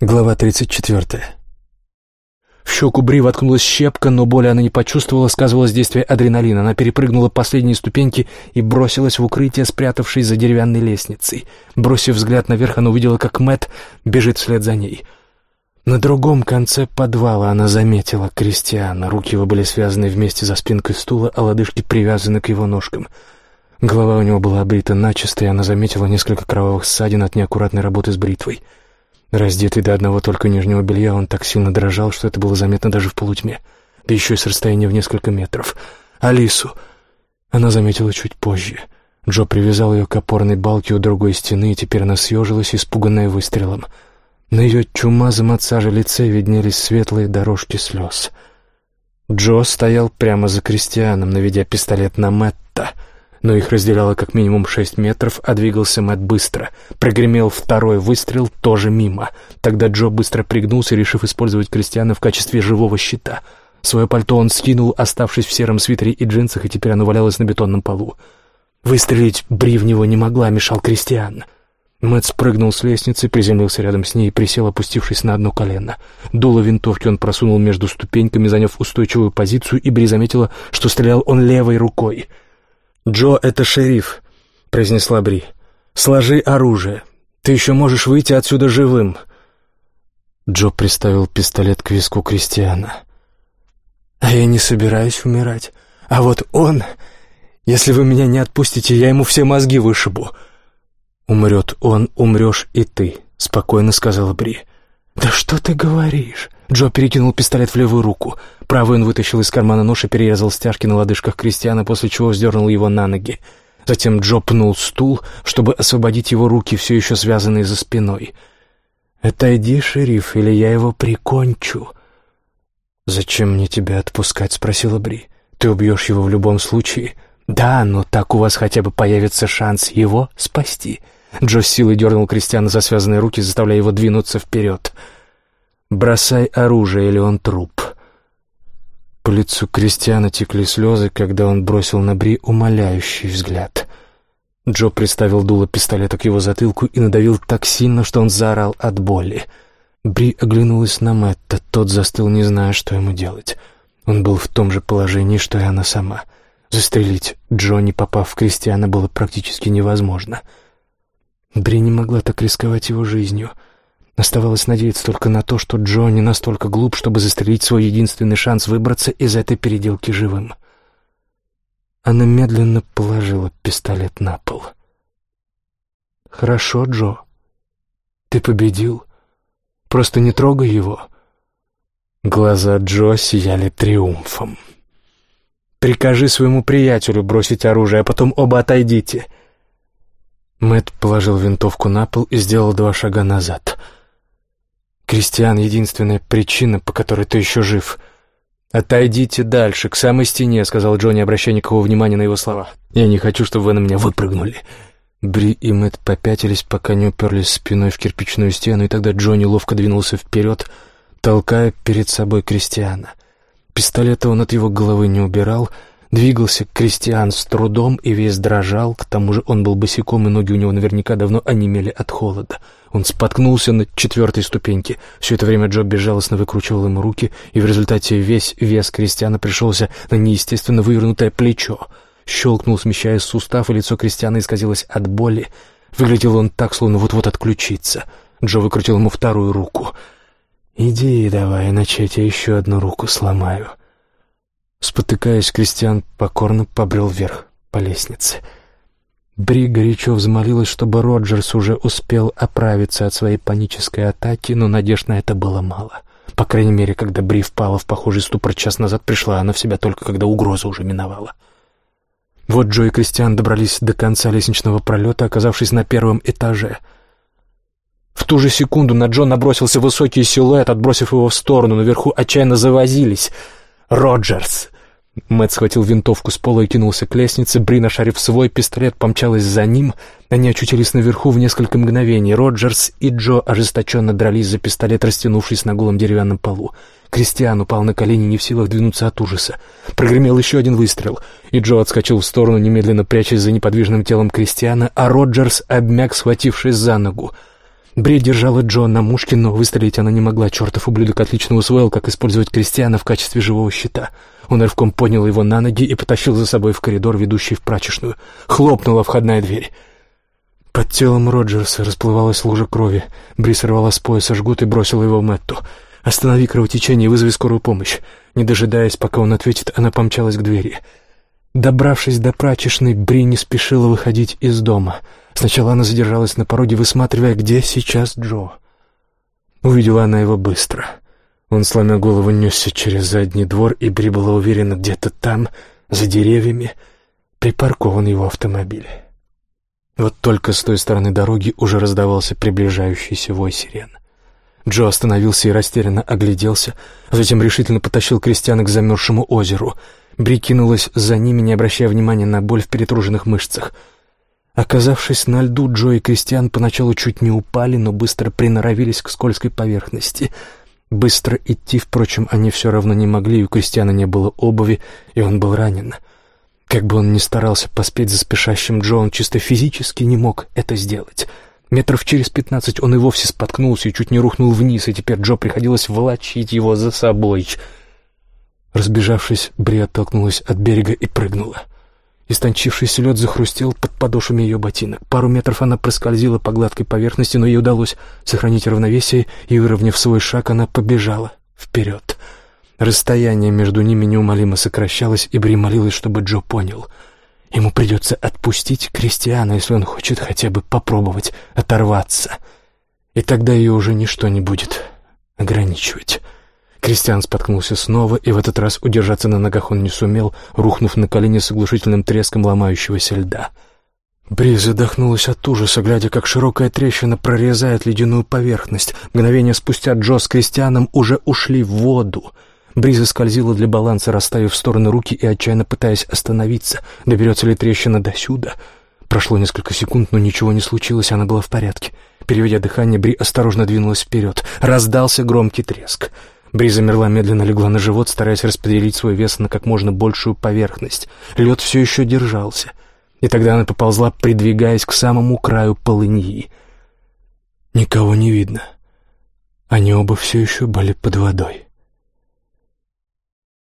Глава 34. В щеку Бри воткнулась щепка, но боли она не почувствовала, сказывалось действие адреналина. Она перепрыгнула последние ступеньки и бросилась в укрытие, спрятавшись за деревянной лестницей. Бросив взгляд наверх, она увидела, как Мэт бежит вслед за ней. На другом конце подвала она заметила Кристиана. Руки его были связаны вместе за спинкой стула, а лодыжки привязаны к его ножкам. Голова у него была обрита начисто, и она заметила несколько кровавых ссадин от неаккуратной работы с бритвой. Раздетый до одного только нижнего белья, он так сильно дрожал, что это было заметно даже в полутьме, да еще и с расстояния в несколько метров. Алису она заметила чуть позже. Джо привязал ее к опорной балке у другой стены, и теперь она съежилась, испуганная выстрелом. На ее чумазом от сажи лице виднелись светлые дорожки слез. Джо стоял прямо за Кристианом, наведя пистолет на Мэтта — но их разделяло как минимум шесть метров, а двигался Мэтт быстро. Прогремел второй выстрел, тоже мимо. Тогда Джо быстро пригнулся, решив использовать Кристиана в качестве живого щита. Свое пальто он скинул, оставшись в сером свитере и джинсах, и теперь оно валялось на бетонном полу. Выстрелить Бри в него не могла, мешал Кристиан. Мэтт спрыгнул с лестницы, приземлился рядом с ней и присел, опустившись на одно колено. Дуло винтовки он просунул между ступеньками, заняв устойчивую позицию, и Бри заметила, что стрелял он левой рукой — «Джо — это шериф», — произнесла Бри. «Сложи оружие. Ты еще можешь выйти отсюда живым». Джо приставил пистолет к виску Кристиана. «А я не собираюсь умирать. А вот он... Если вы меня не отпустите, я ему все мозги вышибу». «Умрет он, умрешь и ты», — спокойно сказала Бри. «Да что ты говоришь?» Джо перекинул пистолет в левую руку. Правый он вытащил из кармана нож и перерезал стяжки на лодыжках Кристиана, после чего вздернул его на ноги. Затем Джо пнул стул, чтобы освободить его руки, все еще связанные за спиной. «Отойди, шериф, или я его прикончу». «Зачем мне тебя отпускать?» — спросила Бри. «Ты убьешь его в любом случае». «Да, но так у вас хотя бы появится шанс его спасти». Джо силой дернул Кристиана за связанные руки, заставляя его двинуться вперед. «Бросай оружие, или он труп». По лицу Кристиана текли слезы, когда он бросил на Бри умоляющий взгляд. Джо приставил дуло пистолета к его затылку и надавил так сильно, что он заорал от боли. Бри оглянулась на Мэтта, тот застыл, не зная, что ему делать. Он был в том же положении, что и она сама. Застрелить Джо, не попав в Кристиана, было практически невозможно. Бри не могла так рисковать его жизнью — Оставалось надеяться только на то, что Джо не настолько глуп, чтобы застрелить свой единственный шанс выбраться из этой переделки живым. Она медленно положила пистолет на пол. «Хорошо, Джо. Ты победил. Просто не трогай его». Глаза Джо сияли триумфом. «Прикажи своему приятелю бросить оружие, а потом оба отойдите». Мэт положил винтовку на пол и сделал два шага назад — Кристиан — единственная причина, по которой ты еще жив. «Отойдите дальше, к самой стене», — сказал Джонни, обращая никакого внимания на его слова. «Я не хочу, чтобы вы на меня выпрыгнули». Бри и Мэтт попятились, пока не уперлись спиной в кирпичную стену, и тогда Джонни ловко двинулся вперед, толкая перед собой Кристиана. Пистолета он от его головы не убирал — Двигался Кристиан с трудом и весь дрожал, к тому же он был босиком, и ноги у него наверняка давно онемели от холода. Он споткнулся на четвертой ступеньке. Все это время Джо безжалостно выкручивал ему руки, и в результате весь вес Кристиана пришелся на неестественно вывернутое плечо. Щелкнул, смещаясь сустав, и лицо Кристиана исказилось от боли. Выглядел он так, словно вот-вот отключится. Джо выкрутил ему вторую руку. «Иди давай, иначе я тебе еще одну руку сломаю». Спотыкаясь, Кристиан покорно побрел вверх по лестнице. Бри горячо взмолилась, чтобы Роджерс уже успел оправиться от своей панической атаки, но надежд на это было мало. По крайней мере, когда Бри впала в похожий ступор час назад, пришла она в себя только когда угроза уже миновала. Вот Джо и Кристиан добрались до конца лестничного пролета, оказавшись на первом этаже. В ту же секунду на Джо набросился высокий силуэт, отбросив его в сторону, наверху отчаянно завозились — Роджерс!» Мэтт схватил винтовку с пола и кинулся к лестнице. Бри, нашарив свой пистолет, помчалась за ним. Они очутились наверху в несколько мгновений. Роджерс и Джо ожесточенно дрались за пистолет, растянувшись на голом деревянном полу. Кристиан упал на колени, не в силах двинуться от ужаса. Прогремел еще один выстрел, и Джо отскочил в сторону, немедленно прячась за неподвижным телом Кристиана, а Роджерс обмяк, схватившись за ногу. Бри держала Джо на мушке, но выстрелить она не могла. Чертов ублюдок отлично усвоил, как использовать крестьяна в качестве живого щита. Он рывком поднял его на ноги и потащил за собой в коридор, ведущий в прачечную. Хлопнула входная дверь. Под телом Роджерса расплывалась лужа крови. Бри сорвала с пояса жгут и бросила его в Мэтту. «Останови кровотечение и вызови скорую помощь». Не дожидаясь, пока он ответит, она помчалась к двери. Добравшись до прачечной, Бри не спешила выходить из дома. Сначала она задержалась на пороге, высматривая, где сейчас Джо. Увидела она его быстро. Он, сломя голову, несся через задний двор, и Бри была уверена, где-то там, за деревьями, припаркован его автомобиль. Вот только с той стороны дороги уже раздавался приближающийся вой сирен. Джо остановился и растерянно огляделся, затем решительно потащил крестьяна к замерзшему озеру. Бри кинулась за ними, не обращая внимания на боль в перетруженных мышцах. Оказавшись на льду, Джо и крестьян поначалу чуть не упали, но быстро приноровились к скользкой поверхности. Быстро идти, впрочем, они все равно не могли, у крестьяна не было обуви, и он был ранен. — как бы он ни старался поспеть за спешащим Джо, он чисто физически не мог это сделать. Метров через пятнадцать он и вовсе споткнулся и чуть не рухнул вниз, и теперь Джо приходилось волочить его за собой. Разбежавшись, Бри оттолкнулась от берега и прыгнула. Истончившийся лед захрустел под подошвами ее ботинок. Пару метров она проскользила по гладкой поверхности, но ей удалось сохранить равновесие, и, выровняв свой шаг, она побежала вперед. — Расстояние между ними неумолимо сокращалось, и Бри молилась, чтобы Джо понял. Ему придется отпустить Кристиана, если он хочет хотя бы попробовать оторваться. И тогда ее уже ничто не будет ограничивать. Кристиан споткнулся снова, и в этот раз удержаться на ногах он не сумел, рухнув на колени с оглушительным треском ломающегося льда. Бри задохнулась от ужаса, глядя, как широкая трещина прорезает ледяную поверхность. Мгновение спустя Джо с Кристианом уже ушли в воду — Бриза скользила для баланса, расставив в стороны руки и отчаянно пытаясь остановиться. Доберется ли трещина до сюда? Прошло несколько секунд, но ничего не случилось, она была в порядке. Переведя дыхание, Бри осторожно двинулась вперед. Раздался громкий треск. Бри замерла, медленно легла на живот, стараясь распределить свой вес на как можно большую поверхность. Лед все еще держался. И тогда она поползла, придвигаясь к самому краю полыньи. Никого не видно. Они оба все еще были под водой.